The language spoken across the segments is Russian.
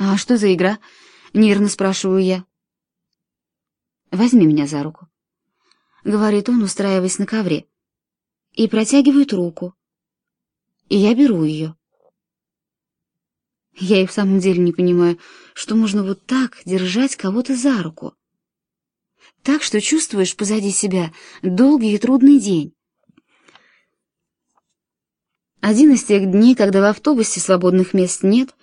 «А что за игра?» — нервно спрашиваю я. «Возьми меня за руку», — говорит он, устраиваясь на ковре, и протягивает руку. И я беру ее. Я и в самом деле не понимаю, что можно вот так держать кого-то за руку. Так что чувствуешь позади себя долгий и трудный день. Один из тех дней, когда в автобусе свободных мест нет,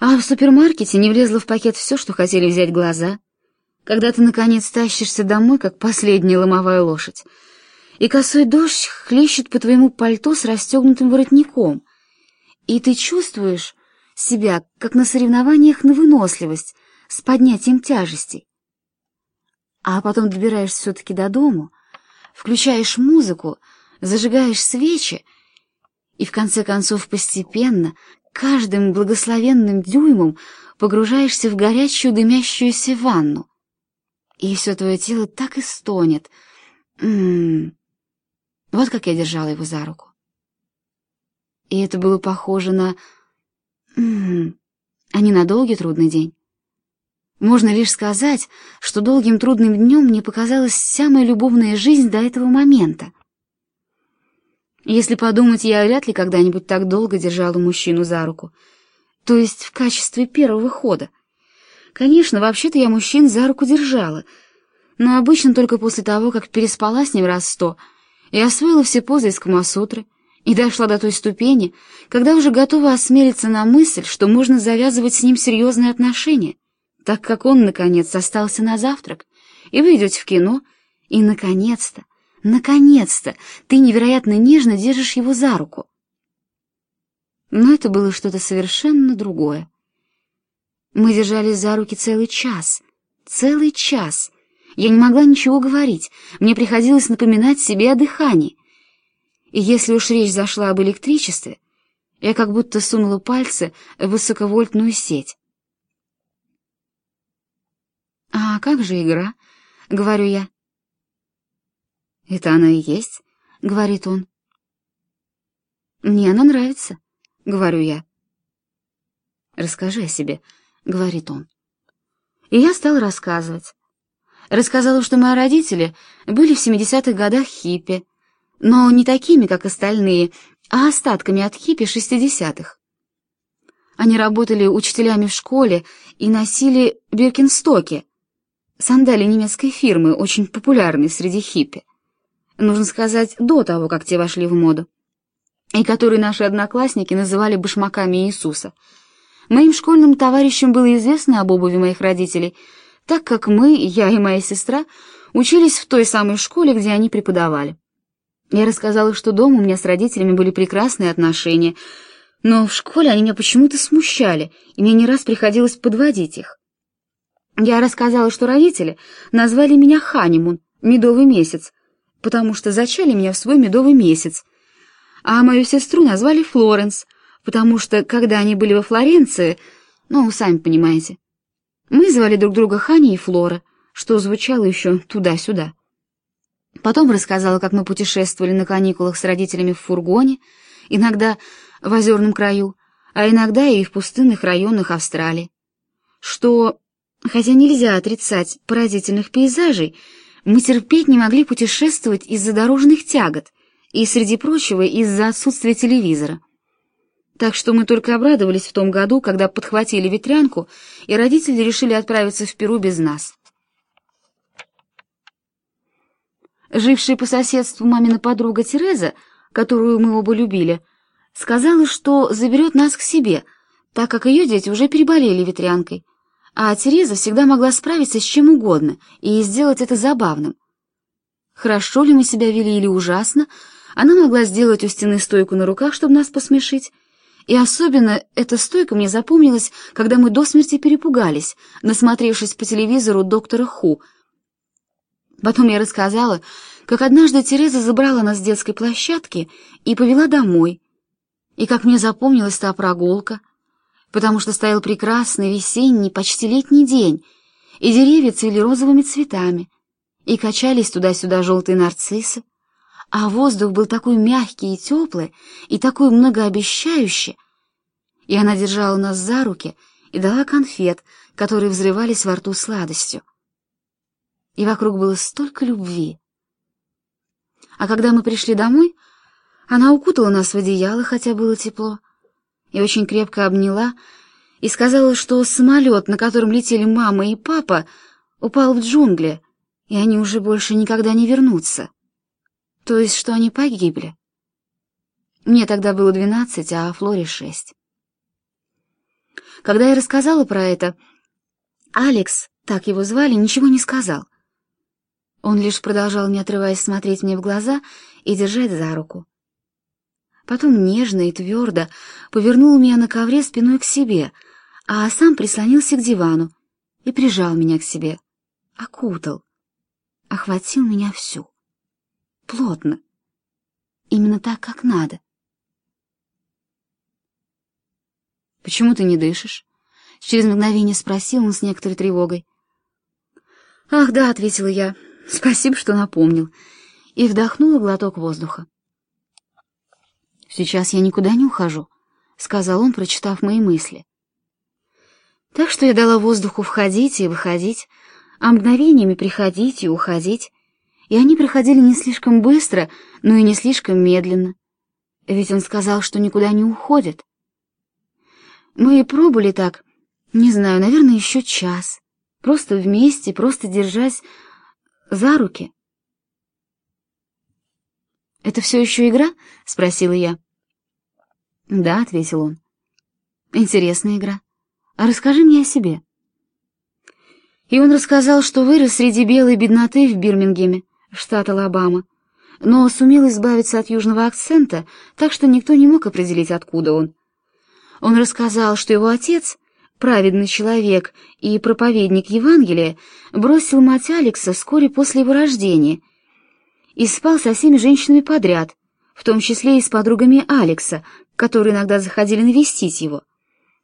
а в супермаркете не влезло в пакет все, что хотели взять глаза, когда ты, наконец, тащишься домой, как последняя ломовая лошадь, и косой дождь хлещет по твоему пальто с расстегнутым воротником, и ты чувствуешь себя, как на соревнованиях на выносливость, с поднятием тяжестей. А потом добираешься все-таки до дому, включаешь музыку, зажигаешь свечи, и в конце концов постепенно, каждым благословенным дюймом погружаешься в горячую дымящуюся ванну. И все твое тело так и стонет. М -м -м. Вот как я держала его за руку. И это было похоже на... М -м, а не на долгий трудный день. Можно лишь сказать, что долгим трудным днем мне показалась вся моя любовная жизнь до этого момента. Если подумать, я вряд ли когда-нибудь так долго держала мужчину за руку. То есть в качестве первого хода. Конечно, вообще-то я мужчин за руку держала, но обычно только после того, как переспала с ним раз сто и освоила все позы из Камасутры, и дошла до той ступени, когда уже готова осмелиться на мысль, что можно завязывать с ним серьезные отношения, так как он, наконец, остался на завтрак, и вы идете в кино, и, наконец-то, Наконец-то! Ты невероятно нежно держишь его за руку. Но это было что-то совершенно другое. Мы держались за руки целый час. Целый час. Я не могла ничего говорить. Мне приходилось напоминать себе о дыхании. И если уж речь зашла об электричестве, я как будто сунула пальцы в высоковольтную сеть. «А как же игра?» — говорю я. «Это она и есть», — говорит он. «Мне она нравится», — говорю я. «Расскажи о себе», — говорит он. И я стал рассказывать. Рассказала, что мои родители были в 70-х годах хиппи, но не такими, как остальные, а остатками от хиппи 60-х. Они работали учителями в школе и носили биркинстоки, сандали немецкой фирмы, очень популярные среди хиппи нужно сказать, до того, как те вошли в моду, и которые наши одноклассники называли башмаками Иисуса. Моим школьным товарищам было известно об обуви моих родителей, так как мы, я и моя сестра, учились в той самой школе, где они преподавали. Я рассказала, что дома у меня с родителями были прекрасные отношения, но в школе они меня почему-то смущали, и мне не раз приходилось подводить их. Я рассказала, что родители назвали меня Ханимун, медовый месяц, потому что зачали меня в свой медовый месяц, а мою сестру назвали Флоренс, потому что, когда они были во Флоренции, ну, сами понимаете, мы звали друг друга Хани и Флора, что звучало еще туда-сюда. Потом рассказала, как мы путешествовали на каникулах с родителями в фургоне, иногда в озерном краю, а иногда и в пустынных районах Австралии. Что, хотя нельзя отрицать поразительных пейзажей, мы терпеть не могли путешествовать из-за дорожных тягот и, среди прочего, из-за отсутствия телевизора. Так что мы только обрадовались в том году, когда подхватили ветрянку, и родители решили отправиться в Перу без нас. Жившая по соседству мамина подруга Тереза, которую мы оба любили, сказала, что заберет нас к себе, так как ее дети уже переболели ветрянкой, а Тереза всегда могла справиться с чем угодно и сделать это забавным. Хорошо ли мы себя вели или ужасно, она могла сделать у стены стойку на руках, чтобы нас посмешить. И особенно эта стойка мне запомнилась, когда мы до смерти перепугались, насмотревшись по телевизору доктора Ху. Потом я рассказала, как однажды Тереза забрала нас с детской площадки и повела домой, и как мне запомнилась та прогулка — потому что стоял прекрасный весенний, почти летний день, и деревья цвели розовыми цветами, и качались туда-сюда желтые нарциссы, а воздух был такой мягкий и теплый, и такой многообещающий, и она держала нас за руки и дала конфет, которые взрывались во рту сладостью. И вокруг было столько любви. А когда мы пришли домой, она укутала нас в одеяло, хотя было тепло, и очень крепко обняла, и сказала, что самолет, на котором летели мама и папа, упал в джунгли, и они уже больше никогда не вернутся. То есть, что они погибли. Мне тогда было двенадцать, а Флоре шесть. Когда я рассказала про это, Алекс, так его звали, ничего не сказал. Он лишь продолжал, не отрываясь, смотреть мне в глаза и держать за руку. Потом нежно и твердо повернул меня на ковре спиной к себе, а сам прислонился к дивану и прижал меня к себе, окутал, охватил меня всю. Плотно. Именно так, как надо. «Почему ты не дышишь?» Через мгновение спросил он с некоторой тревогой. «Ах, да», — ответила я, — «спасибо, что напомнил», и вдохнула глоток воздуха. «Сейчас я никуда не ухожу», — сказал он, прочитав мои мысли. Так что я дала воздуху входить и выходить, а мгновениями приходить и уходить, и они приходили не слишком быстро, но и не слишком медленно. Ведь он сказал, что никуда не уходит. Мы и пробыли так, не знаю, наверное, еще час. Просто вместе, просто держась за руки. «Это все еще игра?» — спросила я. «Да», — ответил он. «Интересная игра. А расскажи мне о себе». И он рассказал, что вырос среди белой бедноты в Бирмингеме, штат Алабама, но сумел избавиться от южного акцента, так что никто не мог определить, откуда он. Он рассказал, что его отец, праведный человек и проповедник Евангелия, бросил мать Алекса вскоре после его рождения и спал со всеми женщинами подряд, в том числе и с подругами Алекса, которые иногда заходили навестить его,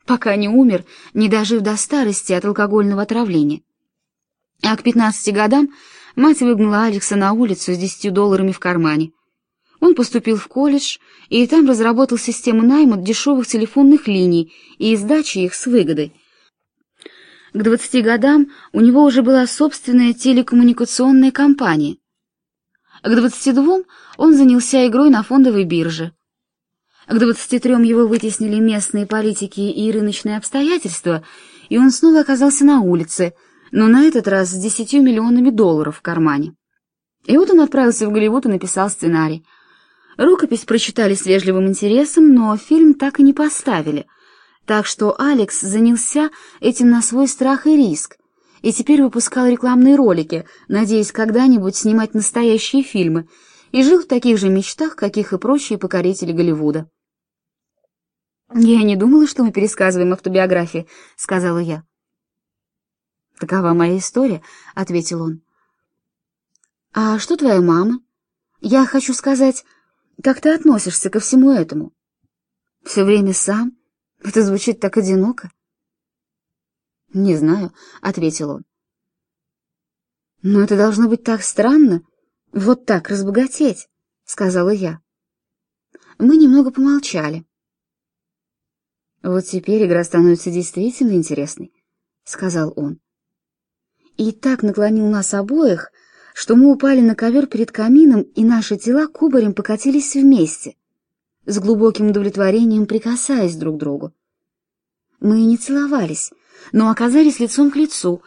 пока не умер, не дожив до старости от алкогольного отравления. А к 15 годам мать выгнала Алекса на улицу с 10 долларами в кармане. Он поступил в колледж и там разработал систему найма дешевых телефонных линий и издачи их с выгодой. К 20 годам у него уже была собственная телекоммуникационная компания. К 22 он занялся игрой на фондовой бирже. К 23 его вытеснили местные политики и рыночные обстоятельства, и он снова оказался на улице, но на этот раз с 10 миллионами долларов в кармане. И вот он отправился в Голливуд и написал сценарий — Рукопись прочитали с вежливым интересом, но фильм так и не поставили, так что Алекс занялся этим на свой страх и риск, и теперь выпускал рекламные ролики, надеясь когда-нибудь снимать настоящие фильмы, и жил в таких же мечтах, каких и прочие покорители Голливуда. «Я не думала, что мы пересказываем автобиографии», — сказала я. «Такова моя история», — ответил он. «А что твоя мама? Я хочу сказать, как ты относишься ко всему этому? Все время сам? Это звучит так одиноко. Не знаю, ответил он. Но это должно быть так странно, вот так разбогатеть, сказала я. Мы немного помолчали. Вот теперь игра становится действительно интересной, сказал он. И так наклонил нас обоих, что мы упали на ковер перед камином, и наши тела кубарем покатились вместе, с глубоким удовлетворением прикасаясь друг к другу. Мы и не целовались, но оказались лицом к лицу,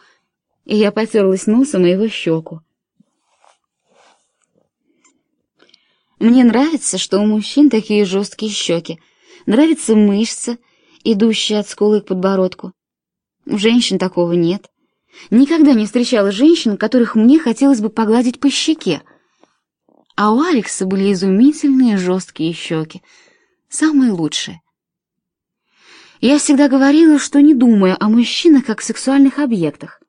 и я потерлась носом о его щеку. Мне нравится, что у мужчин такие жесткие щеки, нравится мышца, идущая от скулы к подбородку. У женщин такого нет. Никогда не встречала женщин, которых мне хотелось бы погладить по щеке. А у Алекса были изумительные жесткие щеки, самые лучшие. Я всегда говорила, что не думаю о мужчинах как сексуальных объектах.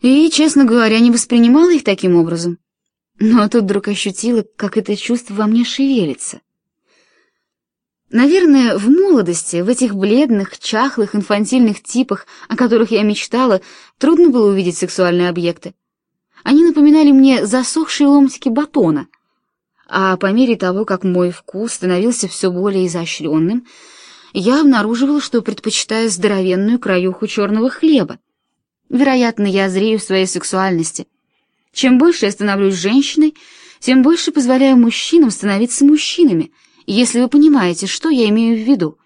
И, честно говоря, не воспринимала их таким образом. Но тут вдруг ощутила, как это чувство во мне шевелится. Наверное, в молодости, в этих бледных, чахлых, инфантильных типах, о которых я мечтала, трудно было увидеть сексуальные объекты. Они напоминали мне засохшие ломтики батона. А по мере того, как мой вкус становился все более изощренным, я обнаруживала, что предпочитаю здоровенную краюху черного хлеба. Вероятно, я зрею в своей сексуальности. Чем больше я становлюсь женщиной, тем больше позволяю мужчинам становиться мужчинами, если вы понимаете, что я имею в виду.